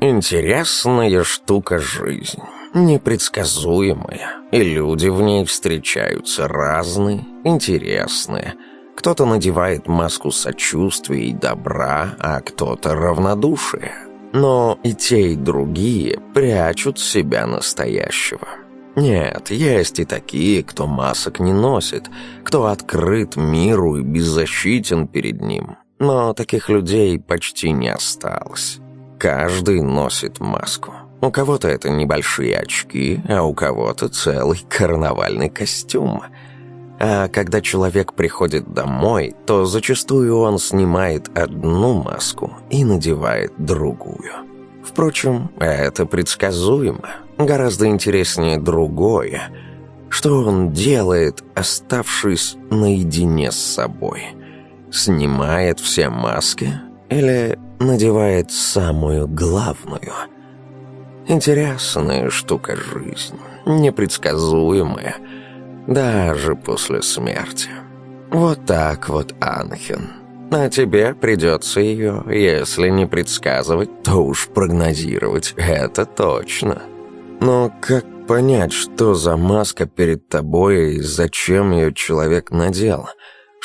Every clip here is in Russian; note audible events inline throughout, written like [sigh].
Интересная штука жизнь, непредсказуемая, и люди в ней встречаются разные, интересные. Кто-то надевает маску сочувствия и добра, а кто-то равнодушие. Но и те, и другие прячут себя настоящего. Нет, есть и такие, кто масок не носит, кто открыт миру и беззащитен перед ним. Но таких людей почти не осталось. Каждый носит маску. У кого-то это небольшие очки, а у кого-то целый карнавальный костюм. А когда человек приходит домой, то зачастую он снимает одну маску и надевает другую. Впрочем, это предсказуемо. Гораздо интереснее другое. Что он делает, оставшись наедине с собой? Снимает все маски или надевает самую главную. Интересная штука жизнь, непредсказуемая, даже после смерти. Вот так вот, Анхен. А тебе придется ее, если не предсказывать, то уж прогнозировать, это точно. Но как понять, что за маска перед тобой и зачем ее человек надел –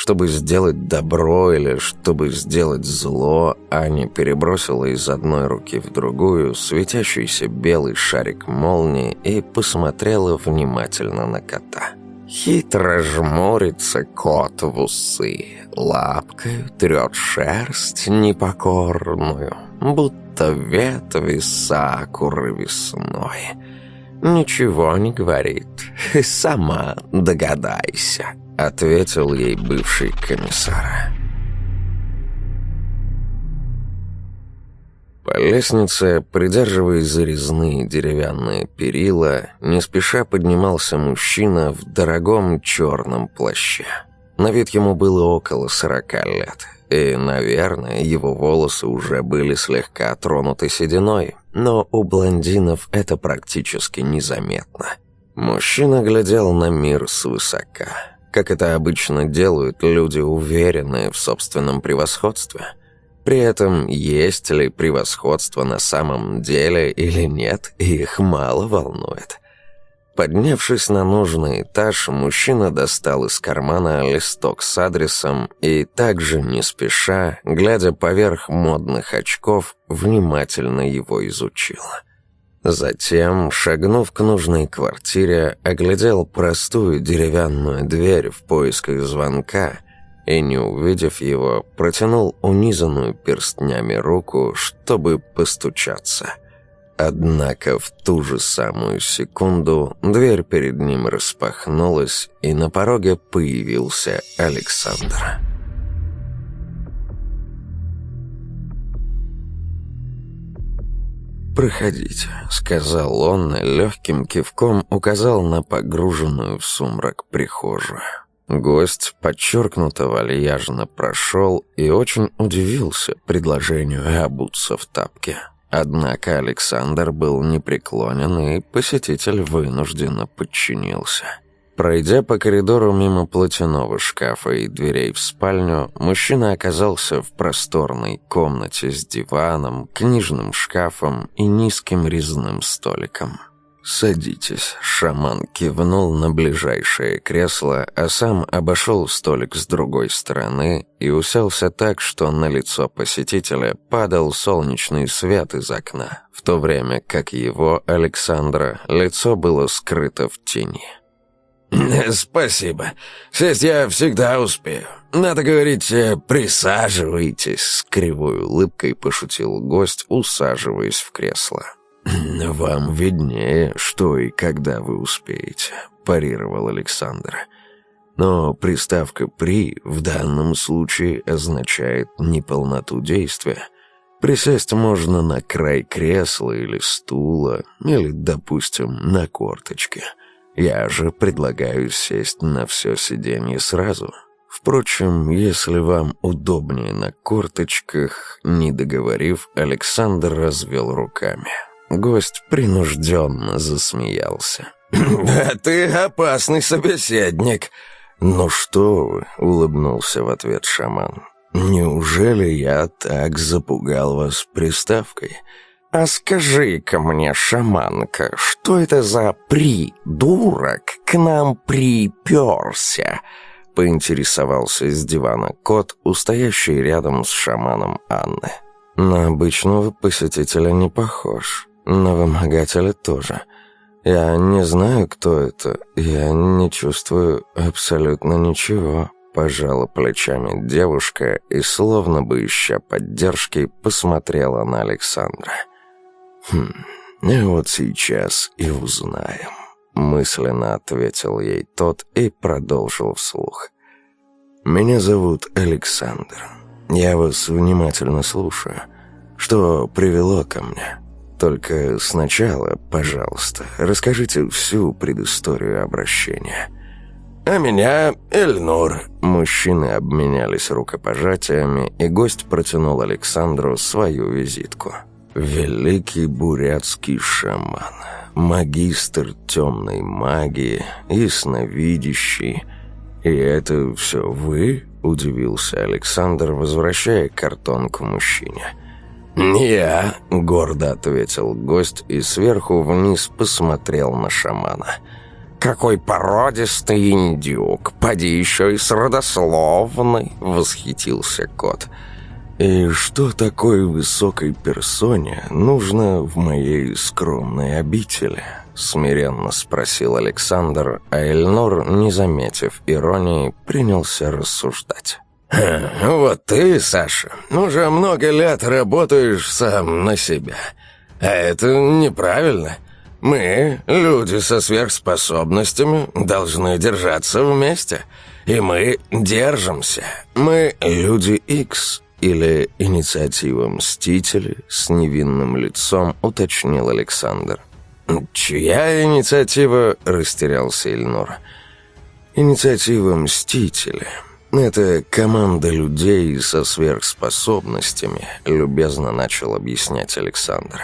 чтобы сделать добро или чтобы сделать зло, Аня перебросила из одной руки в другую светящийся белый шарик молнии и посмотрела внимательно на кота. Хитро жмурится кот в усы, лапкой трет шерсть непокорную, будто ветви сакуры весной. Ничего не говорит, [laughs] сама догадайся. — ответил ей бывший комиссара. По лестнице, придерживаясь зарезные деревянные перила, не спеша поднимался мужчина в дорогом черном плаще. На вид ему было около сорока лет, и, наверное, его волосы уже были слегка тронуты сединой, но у блондинов это практически незаметно. Мужчина глядел на мир свысока — как это обычно делают люди, уверенные в собственном превосходстве. При этом, есть ли превосходство на самом деле или нет, их мало волнует. Поднявшись на нужный этаж, мужчина достал из кармана листок с адресом и также не спеша, глядя поверх модных очков, внимательно его изучил. Затем, шагнув к нужной квартире, оглядел простую деревянную дверь в поисках звонка и, не увидев его, протянул унизанную перстнями руку, чтобы постучаться. Однако в ту же самую секунду дверь перед ним распахнулась, и на пороге появился Александр. «Проходите», — сказал он и легким кивком указал на погруженную в сумрак прихожую. Гость подчеркнуто вальяжно прошел и очень удивился предложению обуться в тапке. Однако Александр был непреклонен, и посетитель вынужденно подчинился. Пройдя по коридору мимо платяного шкафа и дверей в спальню, мужчина оказался в просторной комнате с диваном, книжным шкафом и низким резным столиком. «Садитесь», — шаман кивнул на ближайшее кресло, а сам обошел столик с другой стороны и уселся так, что на лицо посетителя падал солнечный свет из окна, в то время как его, Александра, лицо было скрыто в тени. [clears throat] «Спасибо. Сесть я всегда успею. Надо говорить, э, присаживайтесь», — с кривой улыбкой пошутил гость, усаживаясь в кресло. [clears throat] «Вам виднее, что и когда вы успеете», — парировал Александр. «Но приставка «при» в данном случае означает неполноту действия». Присесть можно на край кресла или стула, или, допустим, на корточке — я же предлагаю сесть на все сиденье сразу. Впрочем, если вам удобнее на корточках, не договорив, Александр развел руками. Гость принужденно засмеялся. [coughs] «Да ты опасный собеседник!» «Ну что вы!» — улыбнулся в ответ шаман. «Неужели я так запугал вас приставкой?» «А скажи-ка мне, шаманка, что это за придурок к нам приперся?» Поинтересовался из дивана кот, устоящий рядом с шаманом Анны. «На обычного посетителя не похож, на вымогателя тоже. Я не знаю, кто это, я не чувствую абсолютно ничего», пожала плечами девушка и, словно бы ища поддержки, посмотрела на Александра. «Хм, вот сейчас и узнаем», — мысленно ответил ей тот и продолжил вслух. «Меня зовут Александр. Я вас внимательно слушаю. Что привело ко мне? Только сначала, пожалуйста, расскажите всю предысторию обращения». «А меня Эльнур». Мужчины обменялись рукопожатиями, и гость протянул Александру свою визитку. Великий бурятский шаман, магистр темной магии, ясновидящий. «И это все вы?» – удивился Александр, возвращая картон к мужчине. «Не я», – гордо ответил гость и сверху вниз посмотрел на шамана. «Какой породистый индюк! Поди еще и с родословной!» – восхитился кот – и что такой высокой персоне нужно в моей скромной обители?» Смиренно спросил Александр, а Эльнор, не заметив иронии, принялся рассуждать. Хм, «Вот ты, Саша, уже много лет работаешь сам на себя. А это неправильно. Мы, люди со сверхспособностями, должны держаться вместе. И мы держимся. Мы люди X, или инициатива мстители с невинным лицом, уточнил Александр. «Чья инициатива?» – растерялся Ильнур. «Инициатива мстителя. Это команда людей со сверхспособностями», – любезно начал объяснять Александр.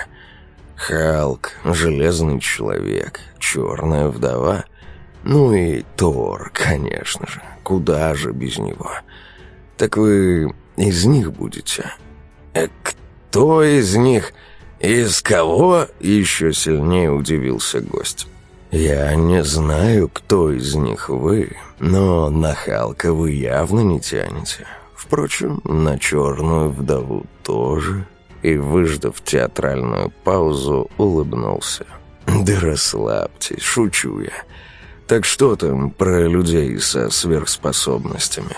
«Халк, Железный Человек, Черная Вдова, ну и Тор, конечно же. Куда же без него?» «Так вы из них будете. Э, кто из них, из кого?» Еще сильнее удивился гость. «Я не знаю, кто из них вы, но на Халка вы явно не тянете. Впрочем, на черную вдову тоже». И, выждав театральную паузу, улыбнулся. «Да расслабьтесь, шучу я. Так что там про людей со сверхспособностями?»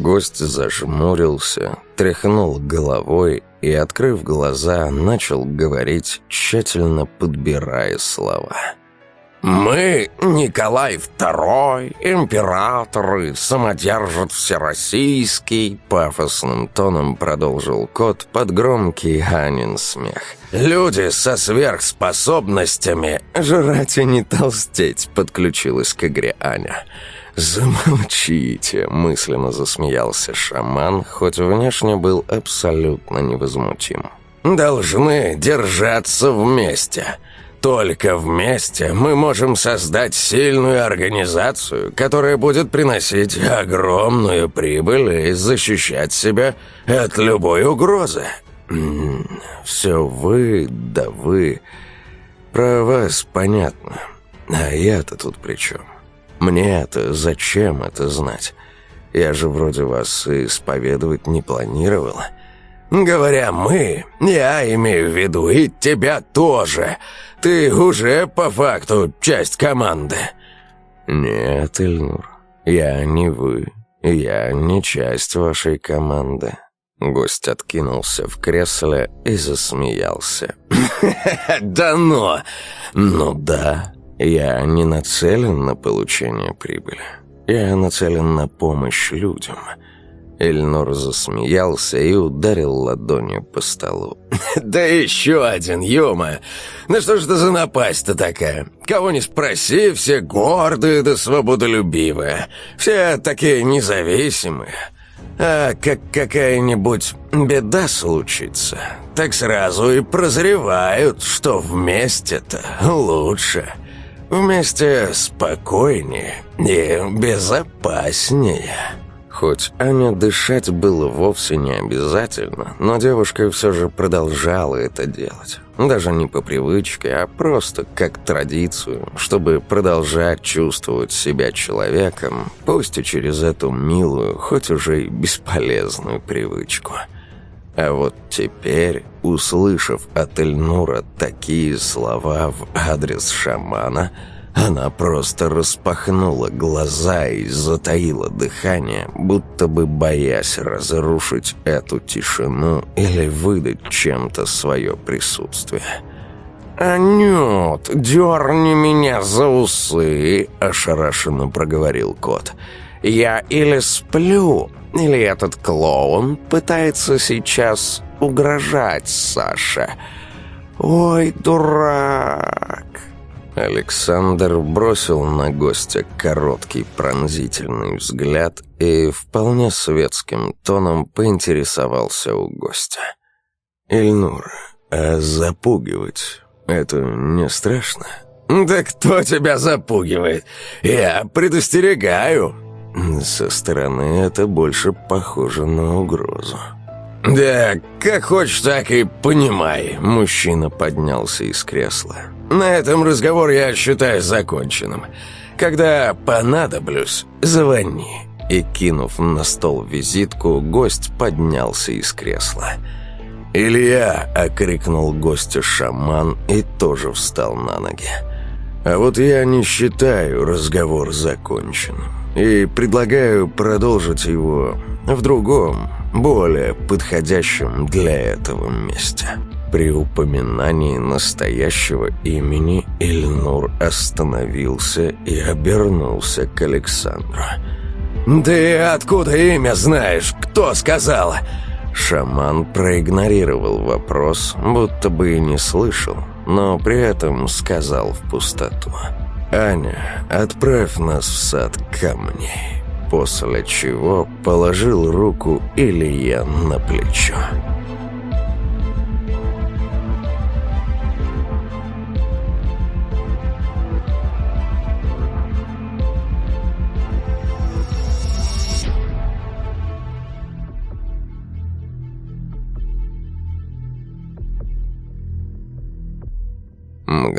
Гость зажмурился, тряхнул головой и, открыв глаза, начал говорить, тщательно подбирая слова. «Мы, Николай II, и самодержец всероссийский», пафосным тоном продолжил кот под громкий Анин смех. «Люди со сверхспособностями, жрать и не толстеть», подключилась к игре Аня. «Аня». «Замолчите», — мысленно засмеялся шаман, хоть внешне был абсолютно невозмутим. «Должны держаться вместе. Только вместе мы можем создать сильную организацию, которая будет приносить огромную прибыль и защищать себя от любой угрозы». «М-м, «Все вы, да вы. Про вас понятно. А я-то тут при чем?» Мне это зачем это знать? Я же вроде вас исповедовать не планировала. Говоря «мы», я имею в виду и тебя тоже. Ты уже по факту часть команды». «Нет, Эльнур, я не вы. Я не часть вашей команды». Гость откинулся в кресле и засмеялся. [laughs] «Да но! Ну да, я не нацелен на получение прибыли. Я нацелен на помощь людям». Эльнор засмеялся и ударил ладонью по столу. [laughs] «Да еще один, Юма! Ну что ж это за напасть-то такая? Кого не спроси, все гордые да свободолюбивые. Все такие независимые. А как какая-нибудь беда случится, так сразу и прозревают, что вместе-то лучше». Вместе спокойнее и безопаснее. Хоть Ане дышать было вовсе не обязательно, но девушка все же продолжала это делать. Даже не по привычке, а просто как традицию, чтобы продолжать чувствовать себя человеком, пусть и через эту милую, хоть уже и бесполезную привычку. А вот теперь, услышав от Эльнура такие слова в адрес шамана, она просто распахнула глаза и затаила дыхание, будто бы боясь разрушить эту тишину или выдать чем-то свое присутствие. «Анют, дерни меня за усы!» – ошарашенно проговорил кот – я или сплю, или этот клоун пытается сейчас угрожать Саше. Ой, дурак!» Александр бросил на гостя короткий пронзительный взгляд и вполне светским тоном поинтересовался у гостя. «Ильнур, а запугивать это не страшно?» «Да кто тебя запугивает? Я предостерегаю!» Со стороны это больше похоже на угрозу. «Да, как хочешь, так и понимай», — мужчина поднялся из кресла. «На этом разговор я считаю законченным. Когда понадоблюсь, звони». И, кинув на стол визитку, гость поднялся из кресла. «Илья!» — окрикнул гостю шаман и тоже встал на ноги. «А вот я не считаю разговор законченным». И предлагаю продолжить его в другом, более подходящем для этого месте». При упоминании настоящего имени Ильнур остановился и обернулся к Александру. «Ты откуда имя знаешь? Кто сказал?» Шаман проигнорировал вопрос, будто бы и не слышал, но при этом сказал в пустоту. «Аня, отправь нас в сад камней», после чего положил руку Илья на плечо.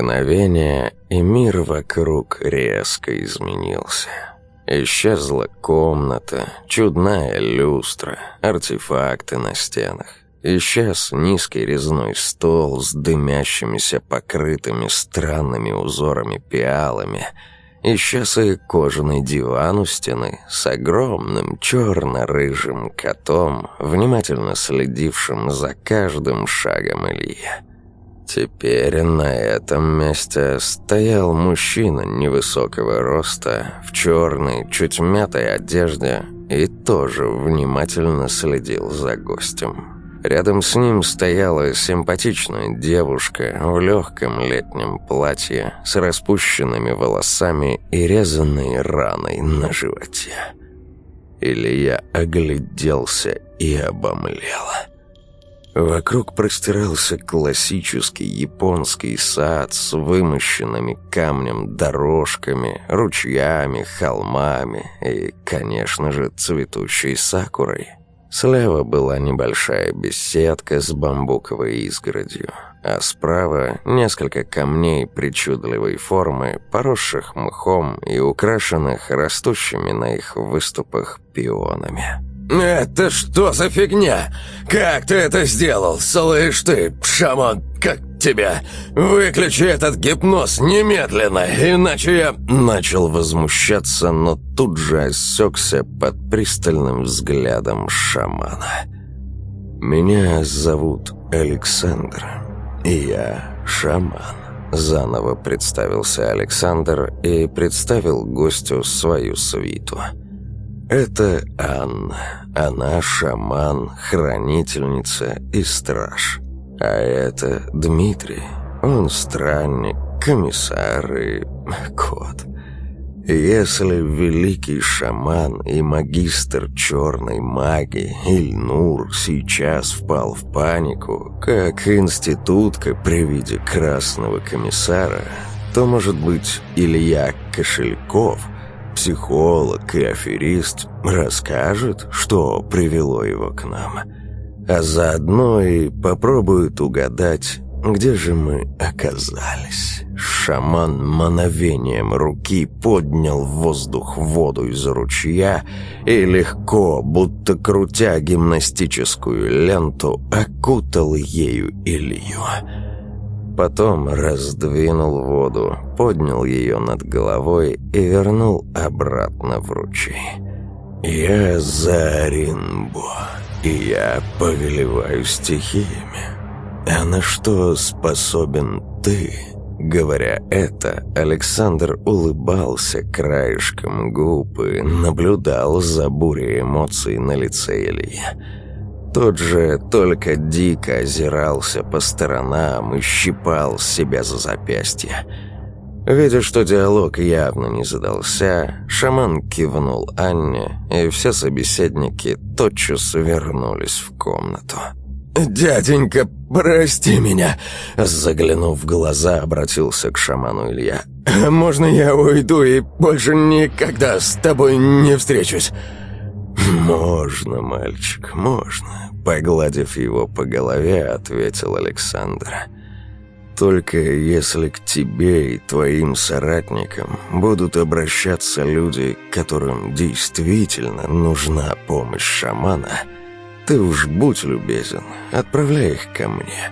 мгновение, и мир вокруг резко изменился. Исчезла комната, чудная люстра, артефакты на стенах. Исчез низкий резной стол с дымящимися покрытыми странными узорами пиалами. Исчез и кожаный диван у стены с огромным черно-рыжим котом, внимательно следившим за каждым шагом Ильи. Теперь на этом месте стоял мужчина невысокого роста, в черной, чуть мятой одежде, и тоже внимательно следил за гостем. Рядом с ним стояла симпатичная девушка в легком летнем платье с распущенными волосами и резанной раной на животе. Или я огляделся и обомлела. Вокруг простирался классический японский сад с вымощенными камнем дорожками, ручьями, холмами и, конечно же, цветущей сакурой. Слева была небольшая беседка с бамбуковой изгородью, а справа несколько камней причудливой формы, поросших мхом и украшенных растущими на их выступах пионами. «Это что за фигня? Как ты это сделал? Слышь ты, шаман, как тебя? Выключи этот гипноз немедленно, иначе я...» Начал возмущаться, но тут же осекся под пристальным взглядом шамана. «Меня зовут Александр, и я шаман». Заново представился Александр и представил гостю свою свиту – это Анна. Она шаман, хранительница и страж. А это Дмитрий. Он странник, комиссар и кот. Если великий шаман и магистр черной магии Ильнур сейчас впал в панику, как институтка при виде красного комиссара, то, может быть, Илья Кошельков – психолог и аферист расскажет, что привело его к нам, а заодно и попробует угадать, где же мы оказались. Шаман мановением руки поднял в воздух воду из ручья и легко, будто крутя гимнастическую ленту, окутал ею Илью. Потом раздвинул воду, поднял ее над головой и вернул обратно в ручей. «Я Заринбо, и я повелеваю стихиями. А на что способен ты?» Говоря это, Александр улыбался краешком губ и наблюдал за бурей эмоций на лице Ильи. Тот же только дико озирался по сторонам и щипал себя за запястье. Видя, что диалог явно не задался, шаман кивнул Анне, и все собеседники тотчас вернулись в комнату. «Дяденька, прости меня!» Заглянув в глаза, обратился к шаману Илья. «Можно я уйду и больше никогда с тобой не встречусь?» «Можно, мальчик, можно», — погладив его по голове, ответил Александр. «Только если к тебе и твоим соратникам будут обращаться люди, которым действительно нужна помощь шамана, ты уж будь любезен, отправляй их ко мне,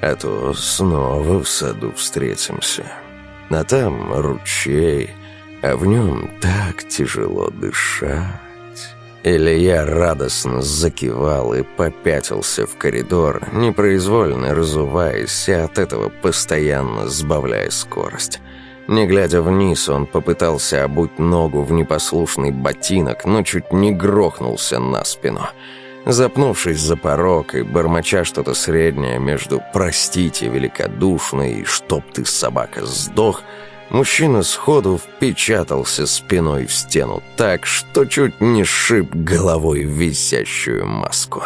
а то снова в саду встретимся. А там ручей, а в нем так тяжело дышать». Илья радостно закивал и попятился в коридор, непроизвольно разуваясь и от этого постоянно сбавляя скорость. Не глядя вниз, он попытался обуть ногу в непослушный ботинок, но чуть не грохнулся на спину. Запнувшись за порог и бормоча что-то среднее между «простите, великодушный» и «чтоб ты, собака, сдох», Мужчина сходу впечатался спиной в стену так, что чуть не шиб головой висящую маску.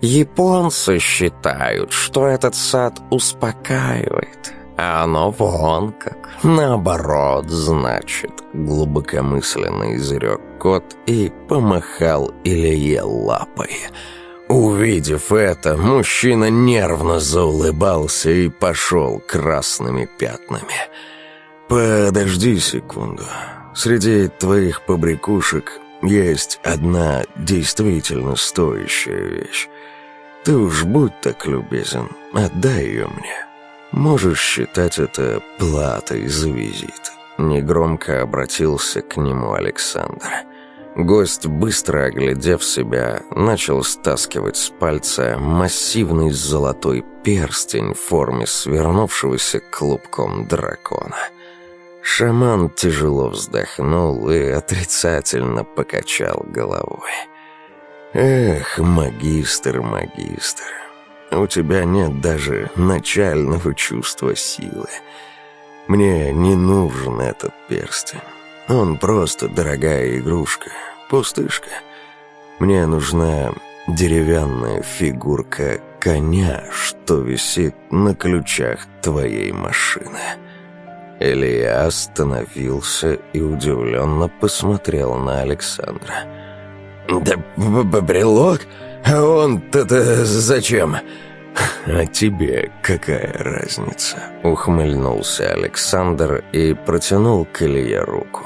Японцы считают, что этот сад успокаивает, а оно вон как. Наоборот, значит, глубокомысленно изрек кот и помахал Илье лапой. Увидев это, мужчина нервно заулыбался и пошел красными пятнами – «Подожди секунду. Среди твоих побрякушек есть одна действительно стоящая вещь. Ты уж будь так любезен, отдай ее мне. Можешь считать это платой за визит». Негромко обратился к нему Александр. Гость, быстро оглядев себя, начал стаскивать с пальца массивный золотой перстень в форме свернувшегося клубком дракона – Шаман тяжело вздохнул и отрицательно покачал головой. «Эх, магистр, магистр, у тебя нет даже начального чувства силы. Мне не нужен этот перстень. Он просто дорогая игрушка, пустышка. Мне нужна деревянная фигурка коня, что висит на ключах твоей машины». Илья остановился и удивленно посмотрел на Александра. «Да брелок? А он-то-то зачем?» «А тебе какая разница?» — ухмыльнулся Александр и протянул к Илье руку.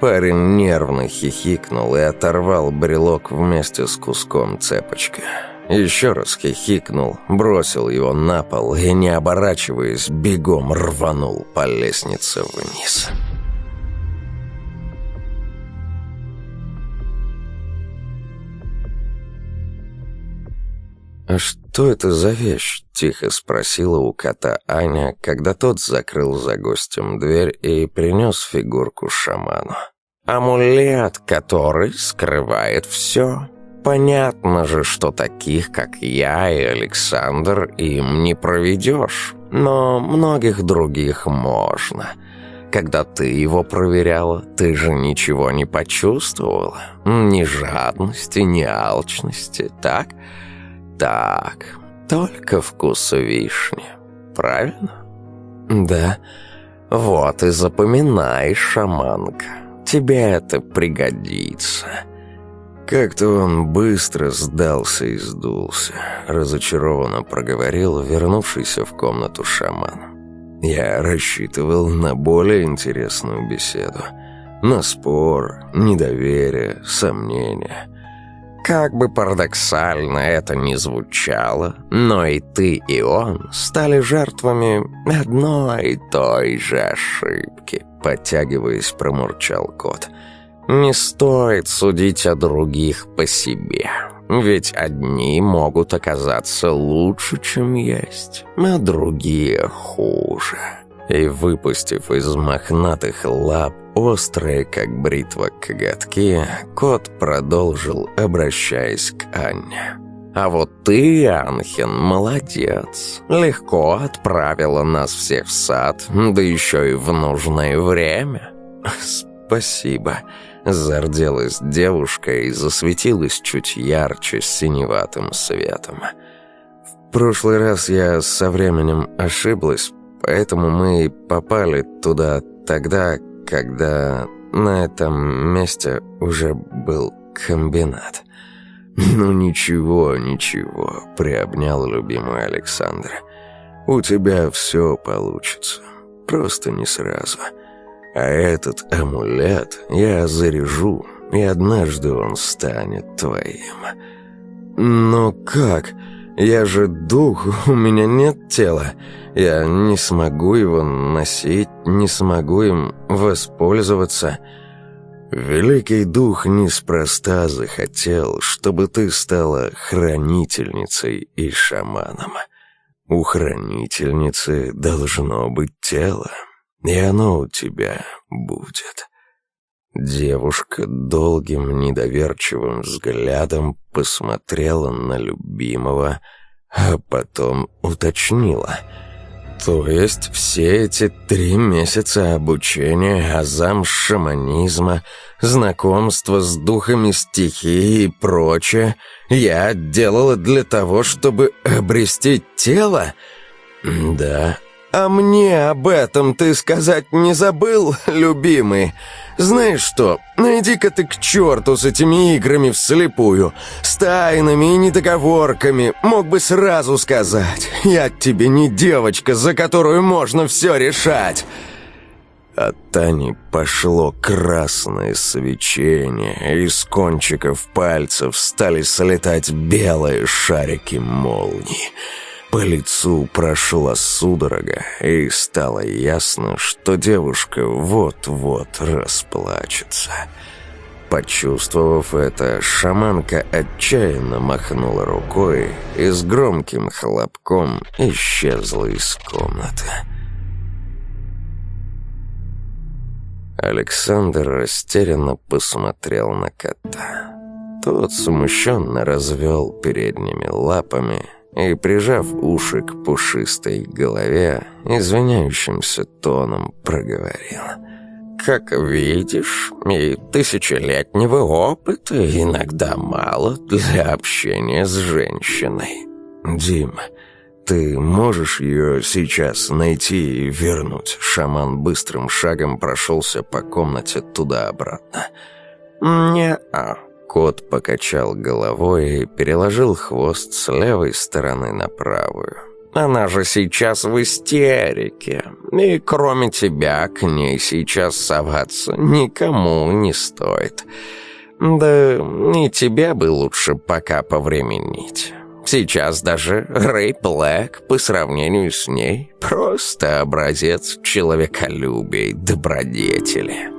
Парень нервно хихикнул и оторвал брелок вместе с куском цепочки. Еще раз хихикнул, бросил его на пол и, не оборачиваясь, бегом рванул по лестнице вниз. «А что это за вещь?» — тихо спросила у кота Аня, когда тот закрыл за гостем дверь и принес фигурку шаману. «Амулет, который скрывает все», Понятно же, что таких, как я и Александр, им не проведешь. Но многих других можно. Когда ты его проверяла, ты же ничего не почувствовала. Ни жадности, ни алчности, так? Так, только вкус вишни, правильно? Да. Вот и запоминай, шаманка. Тебе это пригодится. Как-то он быстро сдался и сдулся, разочарованно проговорил вернувшийся в комнату шаман. Я рассчитывал на более интересную беседу, на спор, недоверие, сомнения. Как бы парадоксально это ни звучало, но и ты, и он стали жертвами одной и той же ошибки, подтягиваясь, промурчал кот – не стоит судить о других по себе, ведь одни могут оказаться лучше, чем есть, а другие хуже. И выпустив из мохнатых лап острые, как бритва, коготки, кот продолжил, обращаясь к Анне. «А вот ты, Анхин, молодец. Легко отправила нас всех в сад, да еще и в нужное время». «Спасибо», Зарделась девушка и засветилась чуть ярче синеватым светом. В прошлый раз я со временем ошиблась, поэтому мы попали туда тогда, когда на этом месте уже был комбинат. «Ну ничего, ничего», — приобнял любимый Александр. «У тебя все получится. Просто не сразу. А этот амулет я заряжу, и однажды он станет твоим. Но как? Я же дух, у меня нет тела. Я не смогу его носить, не смогу им воспользоваться. Великий дух неспроста захотел, чтобы ты стала хранительницей и шаманом. У хранительницы должно быть тело, и оно у тебя будет». Девушка долгим недоверчивым взглядом посмотрела на любимого, а потом уточнила. «То есть все эти три месяца обучения азам шаманизма, знакомства с духами стихии и прочее я делала для того, чтобы обрести тело?» «Да, «А мне об этом ты сказать не забыл, любимый? Знаешь что, найди-ка ты к черту с этими играми вслепую, с тайнами и недоговорками, мог бы сразу сказать. Я тебе не девочка, за которую можно все решать». От Тани пошло красное свечение, из кончиков пальцев стали слетать белые шарики молнии. По лицу прошла судорога, и стало ясно, что девушка вот-вот расплачется. Почувствовав это, шаманка отчаянно махнула рукой и с громким хлопком исчезла из комнаты. Александр растерянно посмотрел на кота. Тот смущенно развел передними лапами – и, прижав уши к пушистой голове, извиняющимся тоном проговорил: «Как видишь, и тысячелетнего опыта иногда мало для общения с женщиной». Дим, ты можешь ее сейчас найти и вернуть?» Шаман быстрым шагом прошелся по комнате туда-обратно. «Не-а», Кот покачал головой и переложил хвост с левой стороны на правую. «Она же сейчас в истерике, и кроме тебя к ней сейчас соваться никому не стоит. Да и тебе бы лучше пока повременить». Сейчас даже Рэй Блэк по сравнению с ней просто образец человеколюбия и добродетели.